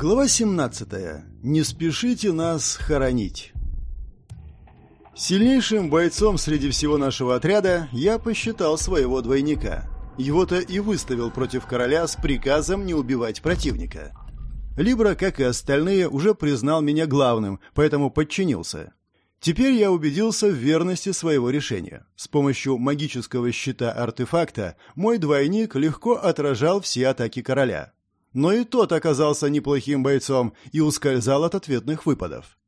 Глава 17. Не спешите нас хоронить. Сильнейшим бойцом среди всего нашего отряда я посчитал своего двойника. Его-то и выставил против короля с приказом не убивать противника. Либра, как и остальные, уже признал меня главным, поэтому подчинился. Теперь я убедился в верности своего решения. С помощью магического щита артефакта мой двойник легко отражал все атаки короля. Но и тот оказался неплохим бойцом и ускользал от ответных выпадов.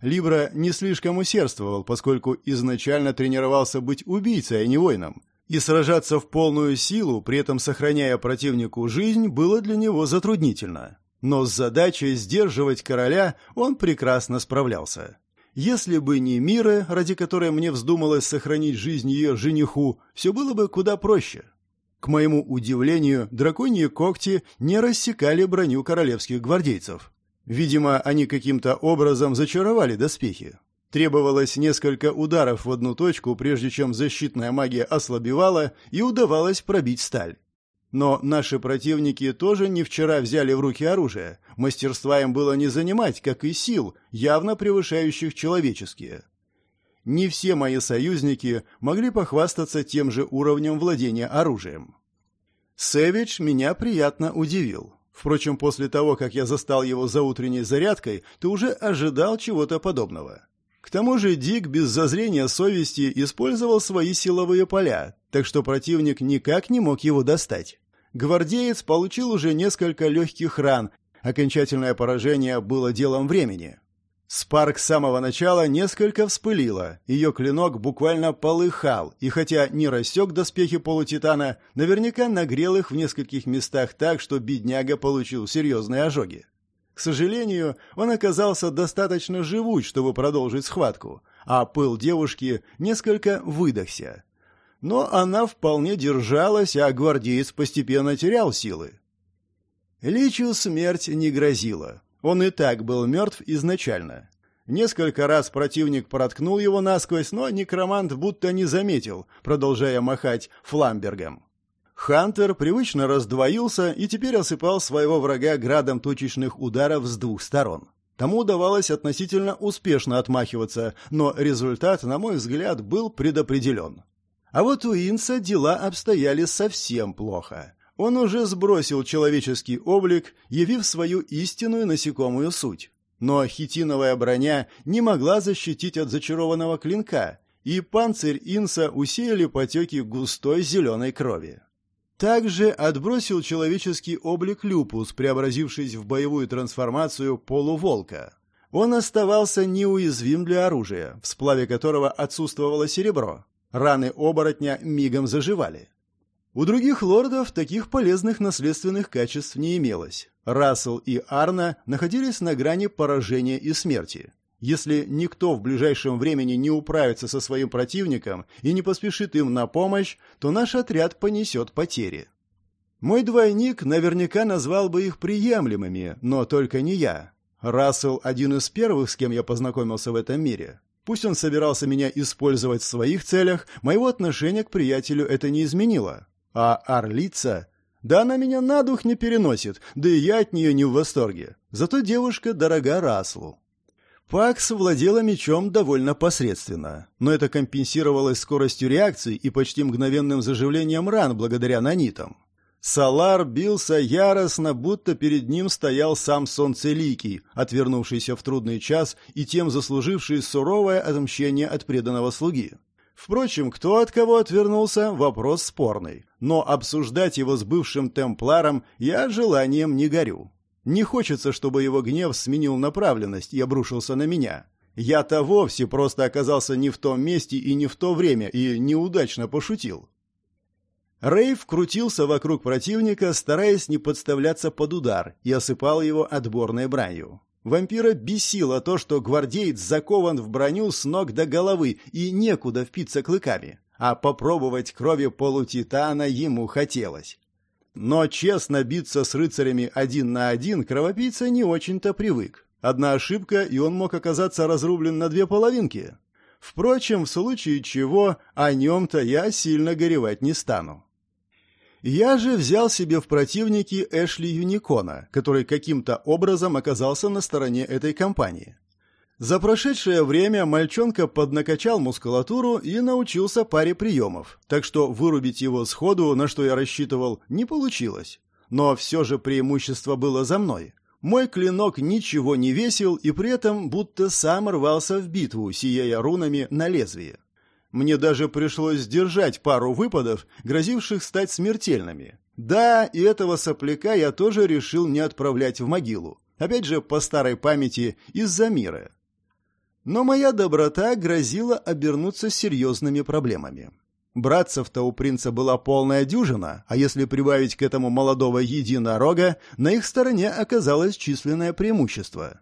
Либра не слишком усердствовал, поскольку изначально тренировался быть убийцей, а не воином. И сражаться в полную силу, при этом сохраняя противнику жизнь, было для него затруднительно. Но с задачей сдерживать короля он прекрасно справлялся. Если бы не Мира, ради которой мне вздумалось сохранить жизнь ее жениху, все было бы куда проще. К моему удивлению, драконьи когти не рассекали броню королевских гвардейцев. Видимо, они каким-то образом зачаровали доспехи. Требовалось несколько ударов в одну точку, прежде чем защитная магия ослабевала и удавалось пробить сталь. Но наши противники тоже не вчера взяли в руки оружие. Мастерства им было не занимать, как и сил, явно превышающих человеческие не все мои союзники могли похвастаться тем же уровнем владения оружием. Сэвидж меня приятно удивил. Впрочем, после того, как я застал его за утренней зарядкой, ты уже ожидал чего-то подобного. К тому же Дик без зазрения совести использовал свои силовые поля, так что противник никак не мог его достать. Гвардеец получил уже несколько легких ран, окончательное поражение было делом времени. Спарк с самого начала несколько вспылила, ее клинок буквально полыхал, и хотя не рассек доспехи полутитана, наверняка нагрел их в нескольких местах так, что бедняга получил серьезные ожоги. К сожалению, он оказался достаточно живуч, чтобы продолжить схватку, а пыл девушки несколько выдохся. Но она вполне держалась, а гвардеец постепенно терял силы. Личу смерть не грозила. Он и так был мертв изначально. Несколько раз противник проткнул его насквозь, но некромант будто не заметил, продолжая махать фламбергом. Хантер привычно раздвоился и теперь осыпал своего врага градом точечных ударов с двух сторон. Тому удавалось относительно успешно отмахиваться, но результат, на мой взгляд, был предопределен. А вот у Инса дела обстояли совсем плохо. Он уже сбросил человеческий облик, явив свою истинную насекомую суть. Но хитиновая броня не могла защитить от зачарованного клинка, и панцирь Инса усеяли потеки густой зеленой крови. Также отбросил человеческий облик Люпус, преобразившись в боевую трансформацию полуволка. Он оставался неуязвим для оружия, в сплаве которого отсутствовало серебро. Раны оборотня мигом заживали. У других лордов таких полезных наследственных качеств не имелось. Рассел и Арна находились на грани поражения и смерти. Если никто в ближайшем времени не управится со своим противником и не поспешит им на помощь, то наш отряд понесет потери. Мой двойник наверняка назвал бы их приемлемыми, но только не я. Рассел – один из первых, с кем я познакомился в этом мире. Пусть он собирался меня использовать в своих целях, моего отношения к приятелю это не изменило. А орлица... Да она меня на дух не переносит, да и я от нее не в восторге. Зато девушка дорога Раслу. Пакс владела мечом довольно посредственно, но это компенсировалось скоростью реакции и почти мгновенным заживлением ран благодаря нанитам. Салар бился яростно, будто перед ним стоял сам Солнцеликий, отвернувшийся в трудный час и тем заслуживший суровое отмщение от преданного слуги. Впрочем, кто от кого отвернулся – вопрос спорный. Но обсуждать его с бывшим темпларом я желанием не горю. Не хочется, чтобы его гнев сменил направленность и обрушился на меня. Я-то вовсе просто оказался не в том месте и не в то время, и неудачно пошутил. Рейв крутился вокруг противника, стараясь не подставляться под удар, и осыпал его отборной бранью. Вампира бесило то, что гвардеец закован в броню с ног до головы и некуда впиться клыками, а попробовать крови полутитана ему хотелось. Но честно биться с рыцарями один на один кровопийца не очень-то привык. Одна ошибка, и он мог оказаться разрублен на две половинки. Впрочем, в случае чего, о нем-то я сильно горевать не стану. Я же взял себе в противники Эшли Юникона, который каким-то образом оказался на стороне этой компании. За прошедшее время мальчонка поднакачал мускулатуру и научился паре приемов, так что вырубить его сходу, на что я рассчитывал, не получилось. Но все же преимущество было за мной. Мой клинок ничего не весил и при этом будто сам рвался в битву, сияя рунами на лезвие. Мне даже пришлось сдержать пару выпадов, грозивших стать смертельными. Да, и этого сопляка я тоже решил не отправлять в могилу. Опять же, по старой памяти, из-за мира. Но моя доброта грозила обернуться серьезными проблемами. Братцев-то у принца была полная дюжина, а если прибавить к этому молодого единорога, на их стороне оказалось численное преимущество.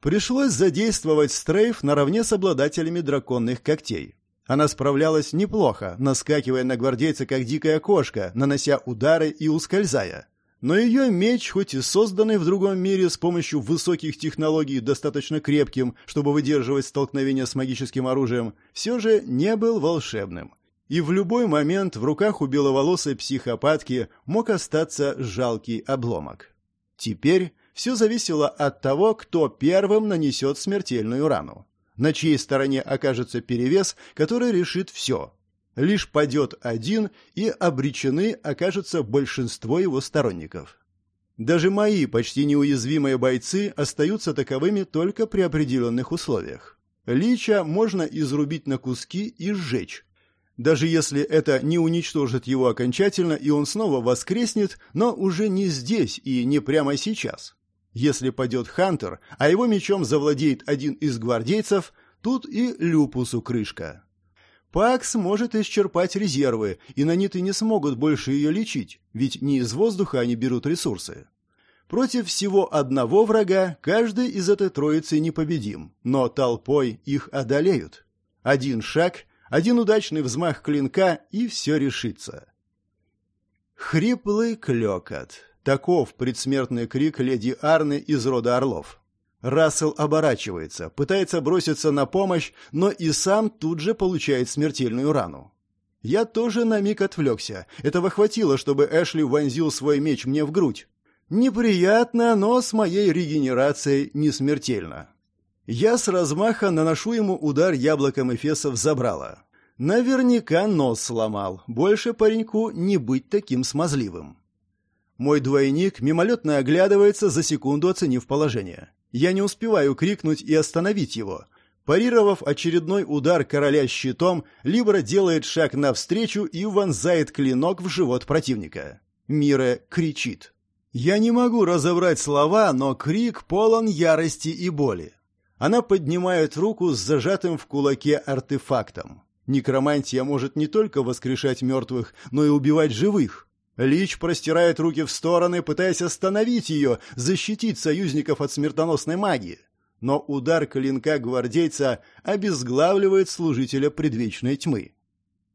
Пришлось задействовать стрейф наравне с обладателями драконных когтей. Она справлялась неплохо, наскакивая на гвардейца как дикая кошка, нанося удары и ускользая. Но ее меч, хоть и созданный в другом мире с помощью высоких технологий достаточно крепким, чтобы выдерживать столкновение с магическим оружием, все же не был волшебным. И в любой момент в руках у беловолосой психопатки мог остаться жалкий обломок. Теперь все зависело от того, кто первым нанесет смертельную рану на чьей стороне окажется перевес, который решит все. Лишь падет один, и обречены окажется большинство его сторонников. Даже мои почти неуязвимые бойцы остаются таковыми только при определенных условиях. Лича можно изрубить на куски и сжечь. Даже если это не уничтожит его окончательно, и он снова воскреснет, но уже не здесь и не прямо сейчас. Если падет Хантер, а его мечом завладеет один из гвардейцев, тут и Люпусу крышка. Пакс может исчерпать резервы, и наниты не смогут больше ее лечить, ведь не из воздуха они берут ресурсы. Против всего одного врага каждый из этой троицы непобедим, но толпой их одолеют. Один шаг, один удачный взмах клинка, и все решится. Хриплый клёкот. Таков предсмертный крик леди Арны из рода Орлов. Рассел оборачивается, пытается броситься на помощь, но и сам тут же получает смертельную рану. Я тоже на миг отвлекся. Этого хватило, чтобы Эшли вонзил свой меч мне в грудь. Неприятно, но с моей регенерацией не смертельно. Я с размаха наношу ему удар яблоком Эфеса в забрало. Наверняка нос сломал. Больше пареньку не быть таким смазливым. Мой двойник мимолетно оглядывается, за секунду оценив положение. Я не успеваю крикнуть и остановить его. Парировав очередной удар короля щитом, Либра делает шаг навстречу и вонзает клинок в живот противника. Мира кричит. Я не могу разобрать слова, но крик полон ярости и боли. Она поднимает руку с зажатым в кулаке артефактом. Некромантия может не только воскрешать мертвых, но и убивать живых. Лич простирает руки в стороны, пытаясь остановить ее, защитить союзников от смертоносной магии. Но удар клинка гвардейца обезглавливает служителя предвечной тьмы.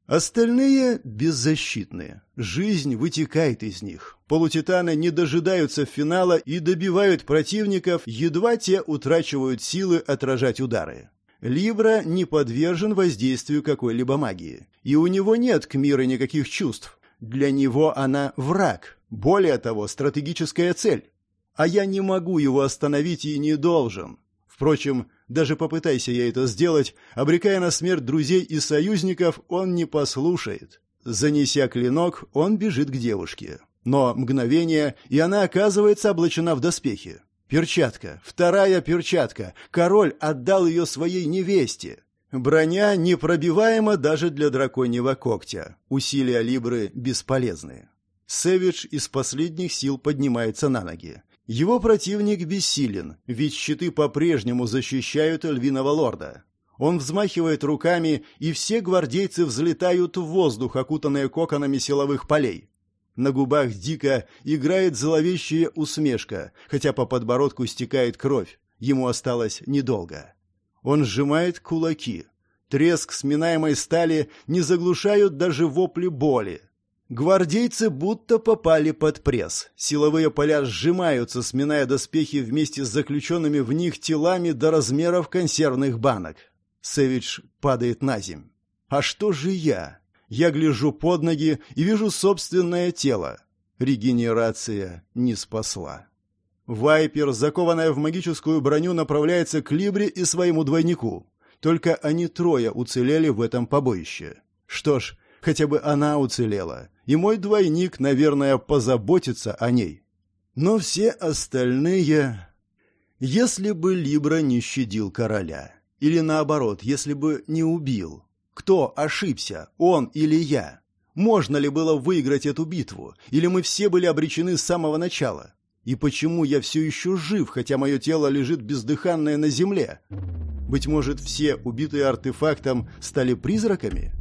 Остальные беззащитные. Жизнь вытекает из них. Полутитаны не дожидаются финала и добивают противников, едва те утрачивают силы отражать удары. Либра не подвержен воздействию какой-либо магии, и у него нет к миру никаких чувств, для него она враг, более того, стратегическая цель. А я не могу его остановить и не должен. Впрочем, даже попытайся я это сделать, обрекая на смерть друзей и союзников, он не послушает. Занеся клинок, он бежит к девушке. Но мгновение, и она оказывается облачена в доспехи. Перчатка, вторая перчатка. Король отдал ее своей невесте. Броня непробиваема даже для драконьего когтя. Усилия Либры бесполезны. Сэвидж из последних сил поднимается на ноги. Его противник бессилен, ведь щиты по-прежнему защищают львиного лорда. Он взмахивает руками, и все гвардейцы взлетают в воздух, окутанные коконами силовых полей. На губах Дика играет зловещая усмешка, хотя по подбородку стекает кровь. Ему осталось недолго. Он сжимает кулаки. Треск сминаемой стали не заглушают даже вопли боли. Гвардейцы будто попали под пресс. Силовые поля сжимаются, сминая доспехи вместе с заключенными в них телами до размеров консервных банок. Севич падает на земь. А что же я? Я гляжу под ноги и вижу собственное тело. Регенерация не спасла. Вайпер, закованная в магическую броню, направляется к Либре и своему двойнику. Только они трое уцелели в этом побоище. Что ж, хотя бы она уцелела, и мой двойник, наверное, позаботится о ней. Но все остальные... Если бы Либра не щадил короля, или наоборот, если бы не убил, кто ошибся, он или я? Можно ли было выиграть эту битву, или мы все были обречены с самого начала? И почему я все еще жив, хотя мое тело лежит бездыханное на земле? Быть может, все убитые артефактом стали призраками?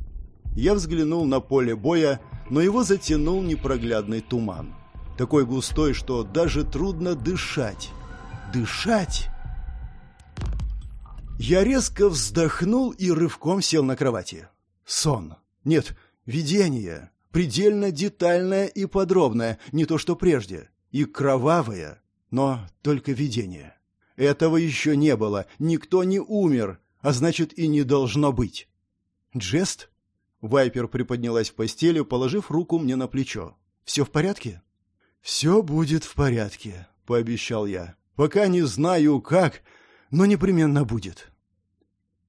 Я взглянул на поле боя, но его затянул непроглядный туман. Такой густой, что даже трудно дышать. Дышать? Я резко вздохнул и рывком сел на кровати. Сон. Нет, видение. Предельно детальное и подробное, не то что прежде. И кровавое, но только видение. Этого еще не было, никто не умер, а значит и не должно быть. Джест? Вайпер приподнялась в постели, положив руку мне на плечо. «Все в порядке?» «Все будет в порядке», — пообещал я. «Пока не знаю, как, но непременно будет».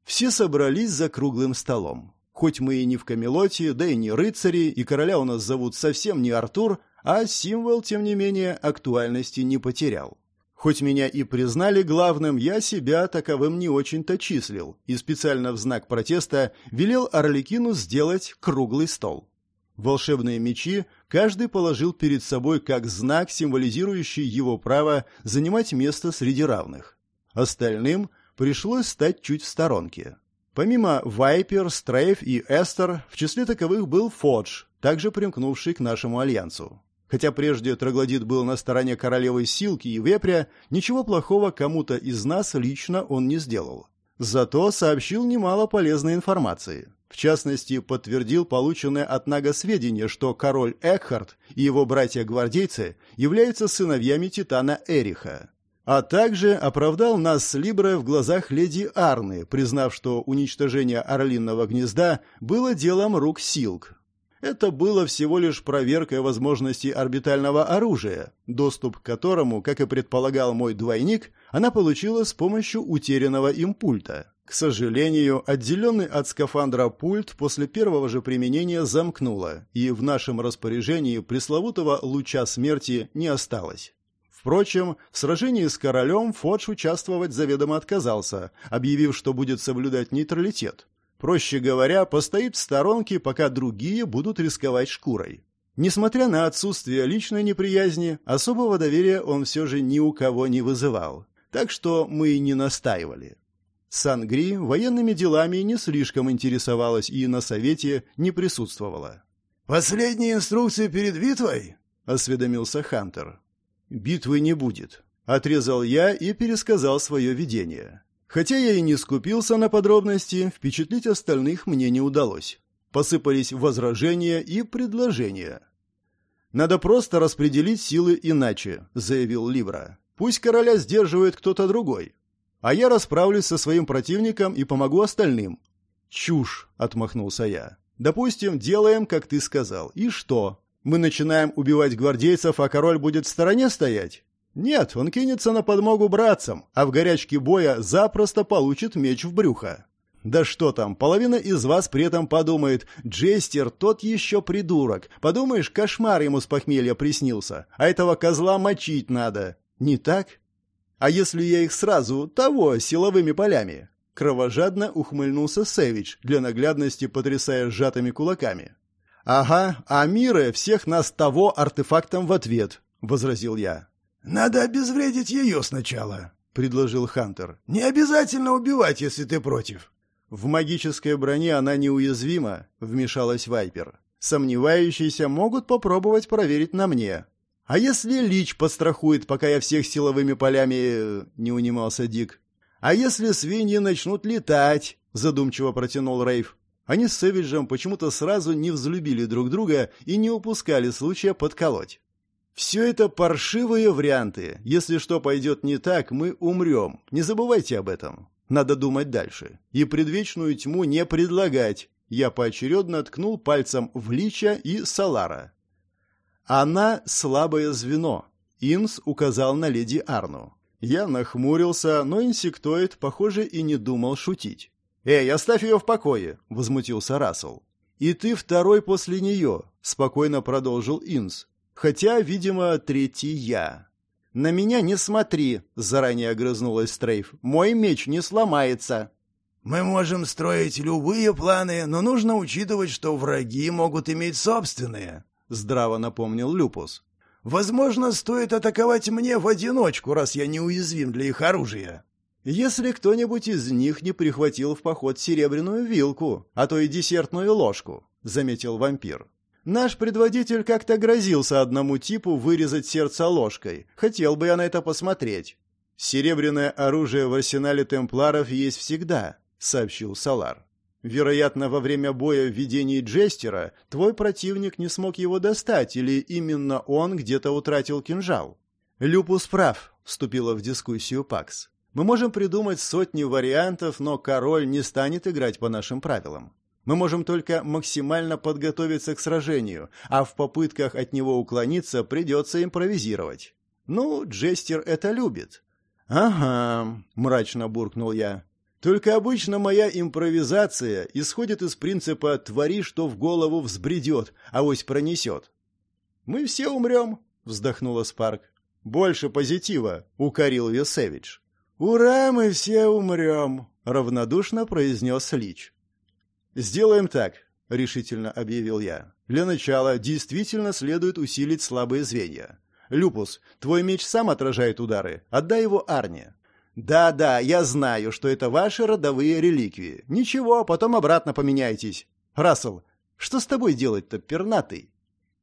Все собрались за круглым столом. Хоть мы и не в Камелоте, да и не рыцари, и короля у нас зовут совсем не Артур, а символ, тем не менее, актуальности не потерял. Хоть меня и признали главным, я себя таковым не очень-то числил, и специально в знак протеста велел Орликину сделать круглый стол. Волшебные мечи каждый положил перед собой как знак, символизирующий его право занимать место среди равных. Остальным пришлось стать чуть в сторонке. Помимо Вайпер, Стрейф и Эстер, в числе таковых был Фодж, также примкнувший к нашему альянсу. Хотя прежде Троглодит был на стороне королевы Силки и Вепря, ничего плохого кому-то из нас лично он не сделал. Зато сообщил немало полезной информации. В частности, подтвердил полученное от Нага сведения, что король Экхард и его братья-гвардейцы являются сыновьями Титана Эриха. А также оправдал нас с Либре в глазах леди Арны, признав, что уничтожение орлиного гнезда было делом рук Силк, это было всего лишь проверкой возможностей орбитального оружия, доступ к которому, как и предполагал мой двойник, она получила с помощью утерянного им пульта. К сожалению, отделенный от скафандра пульт после первого же применения замкнуло, и в нашем распоряжении пресловутого луча смерти не осталось. Впрочем, в сражении с королем Фодж участвовать заведомо отказался, объявив, что будет соблюдать нейтралитет. Проще говоря, постоит в сторонке, пока другие будут рисковать шкурой. Несмотря на отсутствие личной неприязни, особого доверия он все же ни у кого не вызывал. Так что мы и не настаивали. Сангри военными делами не слишком интересовалась и на совете не присутствовала. «Последние инструкции перед битвой?» — осведомился Хантер. «Битвы не будет», — отрезал я и пересказал свое видение. Хотя я и не скупился на подробности, впечатлить остальных мне не удалось. Посыпались возражения и предложения. «Надо просто распределить силы иначе», — заявил Ливра. «Пусть короля сдерживает кто-то другой. А я расправлюсь со своим противником и помогу остальным». «Чушь», — отмахнулся я. «Допустим, делаем, как ты сказал. И что? Мы начинаем убивать гвардейцев, а король будет в стороне стоять? Нет, он кинется на подмогу братцам, а в горячке боя запросто получит меч в брюхо. Да что там, половина из вас при этом подумает, Джестер тот еще придурок. Подумаешь, кошмар ему с похмелья приснился, а этого козла мочить надо. Не так? А если я их сразу, того, силовыми полями? Кровожадно ухмыльнулся Сэвидж, для наглядности потрясая сжатыми кулаками. «Ага, а Мира всех нас того артефактом в ответ», — возразил я. «Надо обезвредить ее сначала», — предложил Хантер. «Не обязательно убивать, если ты против». «В магической броне она неуязвима», — вмешалась Вайпер. «Сомневающиеся могут попробовать проверить на мне». «А если Лич подстрахует, пока я всех силовыми полями...» — не унимался Дик. «А если свиньи начнут летать?» — задумчиво протянул Рейв. Они с Сэвиджем почему-то сразу не взлюбили друг друга и не упускали случая подколоть. Все это паршивые варианты. Если что пойдет не так, мы умрем. Не забывайте об этом. Надо думать дальше. И предвечную тьму не предлагать. Я поочередно ткнул пальцем в Лича и Салара. Она слабое звено. Инс указал на леди Арну. Я нахмурился, но инсектоид, похоже, и не думал шутить. «Эй, оставь ее в покое!» — возмутился Рассел. «И ты второй после нее», — спокойно продолжил Инс. «Хотя, видимо, третий я». «На меня не смотри», — заранее огрызнулась Стрейф. «Мой меч не сломается». «Мы можем строить любые планы, но нужно учитывать, что враги могут иметь собственные», — здраво напомнил Люпус. «Возможно, стоит атаковать мне в одиночку, раз я неуязвим для их оружия». «Если кто-нибудь из них не прихватил в поход серебряную вилку, а то и десертную ложку», — заметил вампир. «Наш предводитель как-то грозился одному типу вырезать сердце ложкой. Хотел бы я на это посмотреть». «Серебряное оружие в арсенале темпларов есть всегда», — сообщил Салар. «Вероятно, во время боя в видении Джестера твой противник не смог его достать, или именно он где-то утратил кинжал». «Люпус прав», — вступила в дискуссию Пакс. «Мы можем придумать сотни вариантов, но король не станет играть по нашим правилам. Мы можем только максимально подготовиться к сражению, а в попытках от него уклониться придется импровизировать. Ну, Джестер это любит». «Ага», — мрачно буркнул я. Только обычно моя импровизация исходит из принципа «твори, что в голову взбредет, а вось пронесет». «Мы все умрем», — вздохнула Спарк. «Больше позитива», — укорил Весевич. «Ура, мы все умрем», — равнодушно произнес Лич. «Сделаем так», — решительно объявил я. «Для начала действительно следует усилить слабые звенья. Люпус, твой меч сам отражает удары. Отдай его Арне. «Да-да, я знаю, что это ваши родовые реликвии. Ничего, потом обратно поменяйтесь. Рассел, что с тобой делать-то, пернатый?»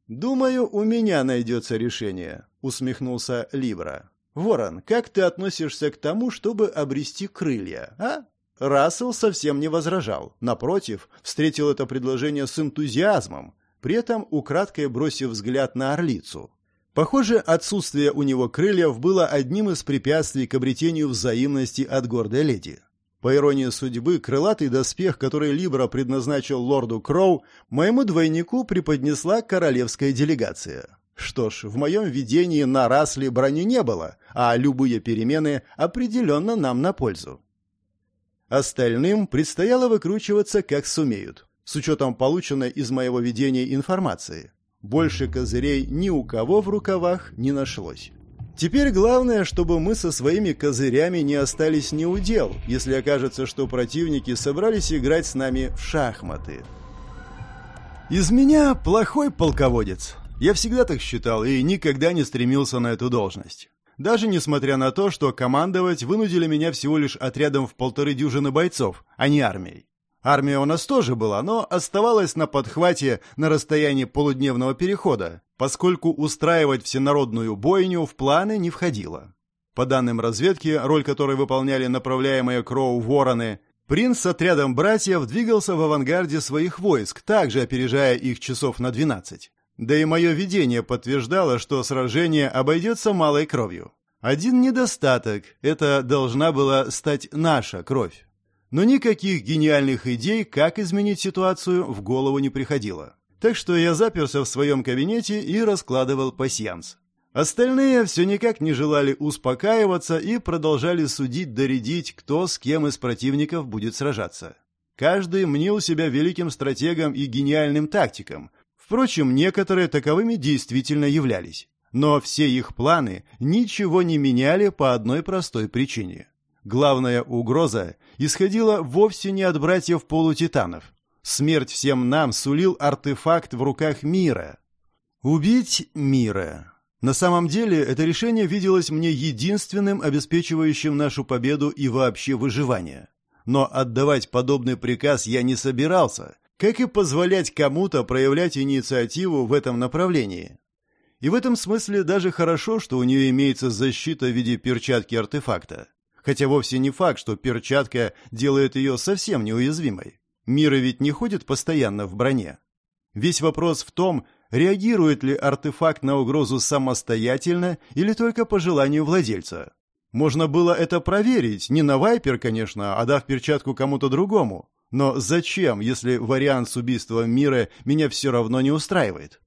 «Думаю, у меня найдется решение», — усмехнулся Либра. «Ворон, как ты относишься к тому, чтобы обрести крылья, а?» Рассел совсем не возражал. Напротив, встретил это предложение с энтузиазмом, при этом украдкой бросив взгляд на орлицу. Похоже, отсутствие у него крыльев было одним из препятствий к обретению взаимности от гордой леди. По иронии судьбы, крылатый доспех, который Либра предназначил лорду Кроу, моему двойнику преподнесла королевская делегация. Что ж, в моем видении на Расле брони не было, а любые перемены определенно нам на пользу. Остальным предстояло выкручиваться как сумеют, с учетом полученной из моего видения информации. Больше козырей ни у кого в рукавах не нашлось. Теперь главное, чтобы мы со своими козырями не остались ни у дел, если окажется, что противники собрались играть с нами в шахматы. Из меня плохой полководец. Я всегда так считал и никогда не стремился на эту должность. Даже несмотря на то, что командовать вынудили меня всего лишь отрядом в полторы дюжины бойцов, а не армией. Армия у нас тоже была, но оставалась на подхвате на расстоянии полудневного перехода, поскольку устраивать всенародную бойню в планы не входило. По данным разведки, роль которой выполняли направляемые Кроу вороны, принц с отрядом братьев двигался в авангарде своих войск, также опережая их часов на 12. Да и мое видение подтверждало, что сражение обойдется малой кровью. Один недостаток – это должна была стать наша кровь. Но никаких гениальных идей, как изменить ситуацию, в голову не приходило. Так что я заперся в своем кабинете и раскладывал пасьянс. Остальные все никак не желали успокаиваться и продолжали судить-доредить, кто с кем из противников будет сражаться. Каждый мнил себя великим стратегом и гениальным тактиком. Впрочем, некоторые таковыми действительно являлись. Но все их планы ничего не меняли по одной простой причине. Главная угроза исходила вовсе не от братьев полутитанов. Смерть всем нам сулил артефакт в руках мира. Убить мира. На самом деле, это решение виделось мне единственным обеспечивающим нашу победу и вообще выживание. Но отдавать подобный приказ я не собирался, как и позволять кому-то проявлять инициативу в этом направлении. И в этом смысле даже хорошо, что у нее имеется защита в виде перчатки артефакта. Хотя вовсе не факт, что перчатка делает ее совсем неуязвимой. Мира ведь не ходит постоянно в броне. Весь вопрос в том, реагирует ли артефакт на угрозу самостоятельно или только по желанию владельца. Можно было это проверить, не на Вайпер, конечно, а дав перчатку кому-то другому. Но зачем, если вариант с убийством мира меня все равно не устраивает?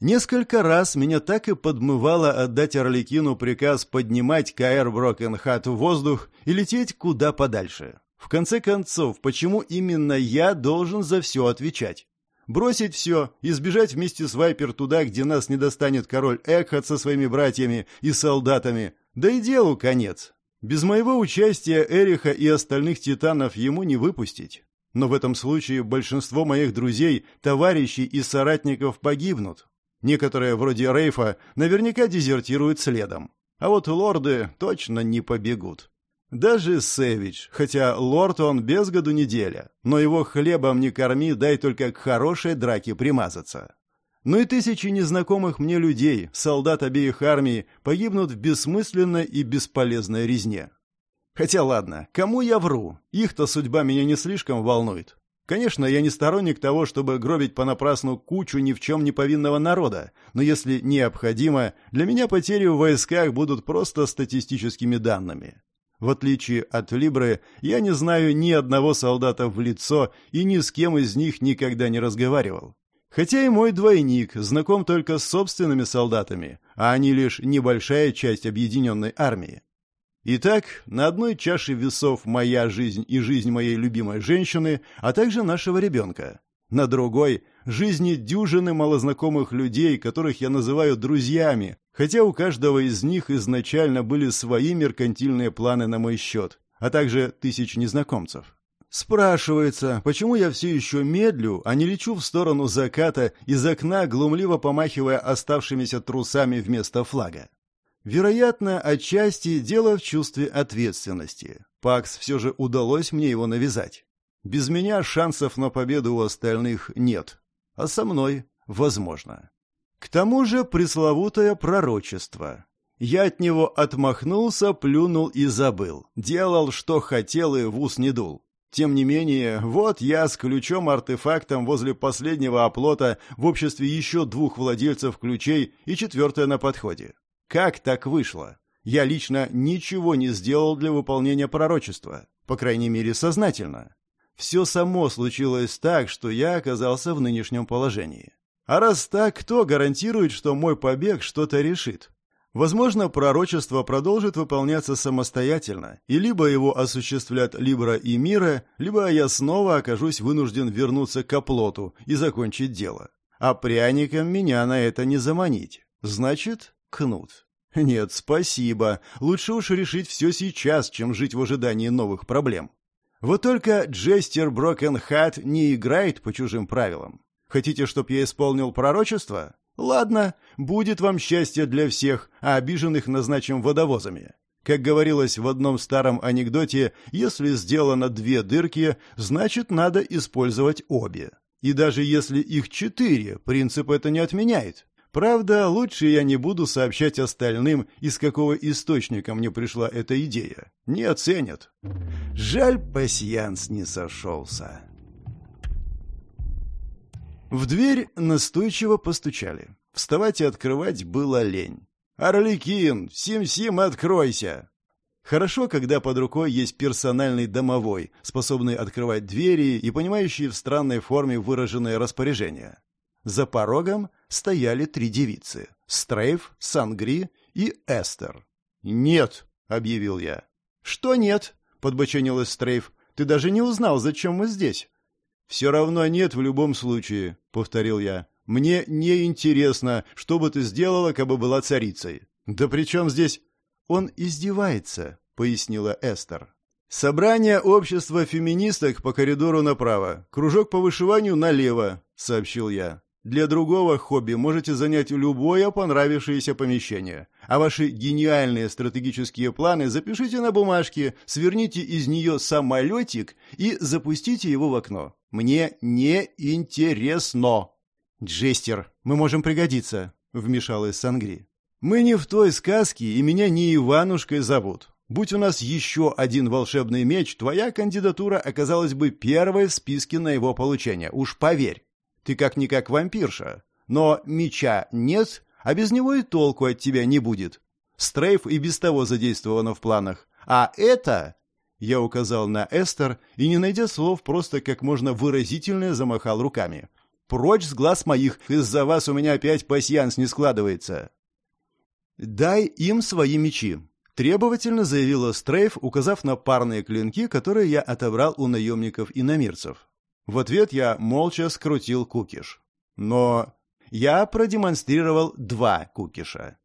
Несколько раз меня так и подмывало отдать Орликину приказ поднимать КР Брокенхат в воздух и лететь куда подальше. В конце концов, почему именно я должен за все отвечать? Бросить все и сбежать вместе с Вайпер туда, где нас не достанет король Экхат со своими братьями и солдатами. Да и делу конец. Без моего участия Эриха и остальных титанов ему не выпустить. Но в этом случае большинство моих друзей, товарищей и соратников погибнут. Некоторые, вроде Рейфа, наверняка дезертируют следом. А вот лорды точно не побегут. Даже Сэвидж, хотя лорд он без году неделя, но его хлебом не корми, дай только к хорошей драке примазаться. Ну и тысячи незнакомых мне людей, солдат обеих армий, погибнут в бессмысленной и бесполезной резне. Хотя ладно, кому я вру? Их-то судьба меня не слишком волнует. Конечно, я не сторонник того, чтобы гробить понапрасну кучу ни в чем не повинного народа, но если необходимо, для меня потери в войсках будут просто статистическими данными. В отличие от Либры, я не знаю ни одного солдата в лицо и ни с кем из них никогда не разговаривал. Хотя и мой двойник знаком только с собственными солдатами, а они лишь небольшая часть объединенной армии. Итак, на одной чаше весов моя жизнь и жизнь моей любимой женщины, а также нашего ребенка. На другой – жизни дюжины малознакомых людей, которых я называю друзьями, хотя у каждого из них изначально были свои меркантильные планы на мой счет, а также тысяч незнакомцев. Спрашивается, почему я все еще медлю, а не лечу в сторону заката из окна, глумливо помахивая оставшимися трусами вместо флага. Вероятно, отчасти дело в чувстве ответственности. Пакс все же удалось мне его навязать. Без меня шансов на победу у остальных нет, а со мной возможно. К тому же пресловутое пророчество. Я от него отмахнулся, плюнул и забыл. Делал, что хотел и в ус не дул. Тем не менее, вот я с ключом-артефактом возле последнего оплота в обществе еще двух владельцев ключей и четвертое на подходе. Как так вышло? Я лично ничего не сделал для выполнения пророчества, по крайней мере, сознательно. Все само случилось так, что я оказался в нынешнем положении. А раз так, кто гарантирует, что мой побег что-то решит? Возможно, пророчество продолжит выполняться самостоятельно, и либо его осуществлят Либра и Мира, либо я снова окажусь вынужден вернуться к оплоту и закончить дело. А пряником меня на это не заманить. Значит, кнут. Нет, спасибо. Лучше уж решить все сейчас, чем жить в ожидании новых проблем. Вот только Джестер Брокенхат не играет по чужим правилам. Хотите, чтоб я исполнил пророчество? Ладно, будет вам счастье для всех, а обиженных назначим водовозами. Как говорилось в одном старом анекдоте, если сделано две дырки, значит надо использовать обе. И даже если их четыре, принцип это не отменяет. Правда, лучше я не буду сообщать остальным, из какого источника мне пришла эта идея. Не оценят. Жаль, пасьянс не сошелся. В дверь настойчиво постучали. Вставать и открывать было лень. «Орликин, Сим-Сим, откройся!» Хорошо, когда под рукой есть персональный домовой, способный открывать двери и понимающий в странной форме выраженное распоряжение. За порогом стояли три девицы — Стрейф, Сангри и Эстер. «Нет», — объявил я. «Что нет?» — подбоченилась Стрейф. «Ты даже не узнал, зачем мы здесь». «Все равно нет в любом случае», — повторил я. «Мне не интересно, что бы ты сделала, как бы была царицей». «Да при чем здесь...» «Он издевается», — пояснила Эстер. «Собрание общества феминисток по коридору направо, кружок по вышиванию налево», — сообщил я. «Для другого хобби можете занять любое понравившееся помещение, а ваши гениальные стратегические планы запишите на бумажке, сверните из нее самолетик и запустите его в окно. Мне не интересно. Джестер, мы можем пригодиться, вмешалась Сангри. Мы не в той сказке, и меня не Иванушкой зовут. Будь у нас еще один волшебный меч, твоя кандидатура оказалась бы первой в списке на его получение. Уж поверь. Ты как-никак вампирша. Но меча нет, а без него и толку от тебя не будет. Стрейф и без того задействовано в планах. А это Я указал на Эстер и, не найдя слов, просто как можно выразительнее замахал руками. «Прочь с глаз моих! Из-за вас у меня опять пасьянс не складывается!» «Дай им свои мечи!» — требовательно заявила Стрейф, указав на парные клинки, которые я отобрал у наемников и намирцев. В ответ я молча скрутил кукиш. Но я продемонстрировал два кукиша.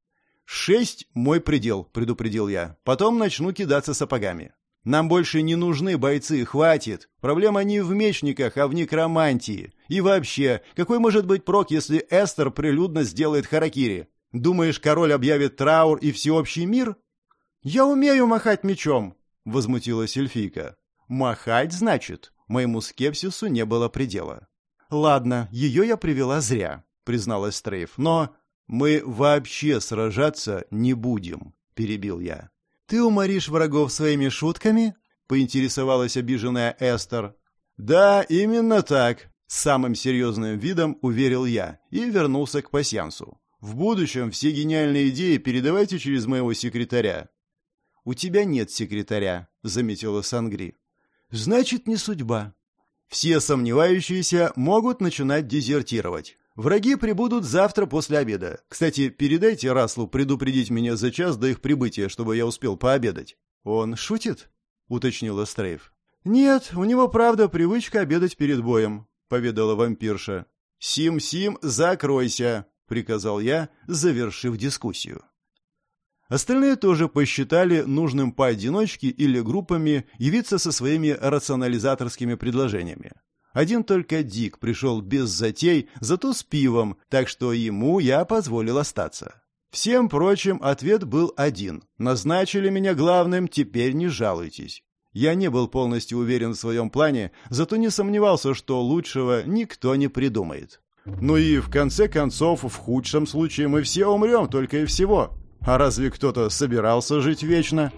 «Шесть — мой предел», — предупредил я. «Потом начну кидаться сапогами. Нам больше не нужны бойцы, хватит. Проблема не в мечниках, а в некромантии. И вообще, какой может быть прок, если Эстер прилюдно сделает харакири? Думаешь, король объявит траур и всеобщий мир?» «Я умею махать мечом», — возмутилась эльфийка. «Махать, значит?» Моему скепсису не было предела. «Ладно, ее я привела зря», — призналась Стрейф. «Но мы вообще сражаться не будем», — перебил я. «Ты уморишь врагов своими шутками?» — поинтересовалась обиженная Эстер. «Да, именно так», — самым серьезным видом уверил я и вернулся к пасьянсу. «В будущем все гениальные идеи передавайте через моего секретаря». «У тебя нет секретаря», — заметила Сангри. «Значит, не судьба». Все сомневающиеся могут начинать дезертировать. Враги прибудут завтра после обеда. Кстати, передайте Раслу предупредить меня за час до их прибытия, чтобы я успел пообедать. Он шутит? уточнила Стрейф. Нет, у него правда привычка обедать перед боем, поведала вампирша. Сим-сим, закройся, приказал я, завершив дискуссию. Остальные тоже посчитали нужным поодиночке или группами явиться со своими рационализаторскими предложениями. Один только Дик пришел без затей, зато с пивом, так что ему я позволил остаться. Всем прочим ответ был один. Назначили меня главным, теперь не жалуйтесь. Я не был полностью уверен в своем плане, зато не сомневался, что лучшего никто не придумает. Ну и в конце концов, в худшем случае мы все умрем, только и всего. А разве кто-то собирался жить вечно?»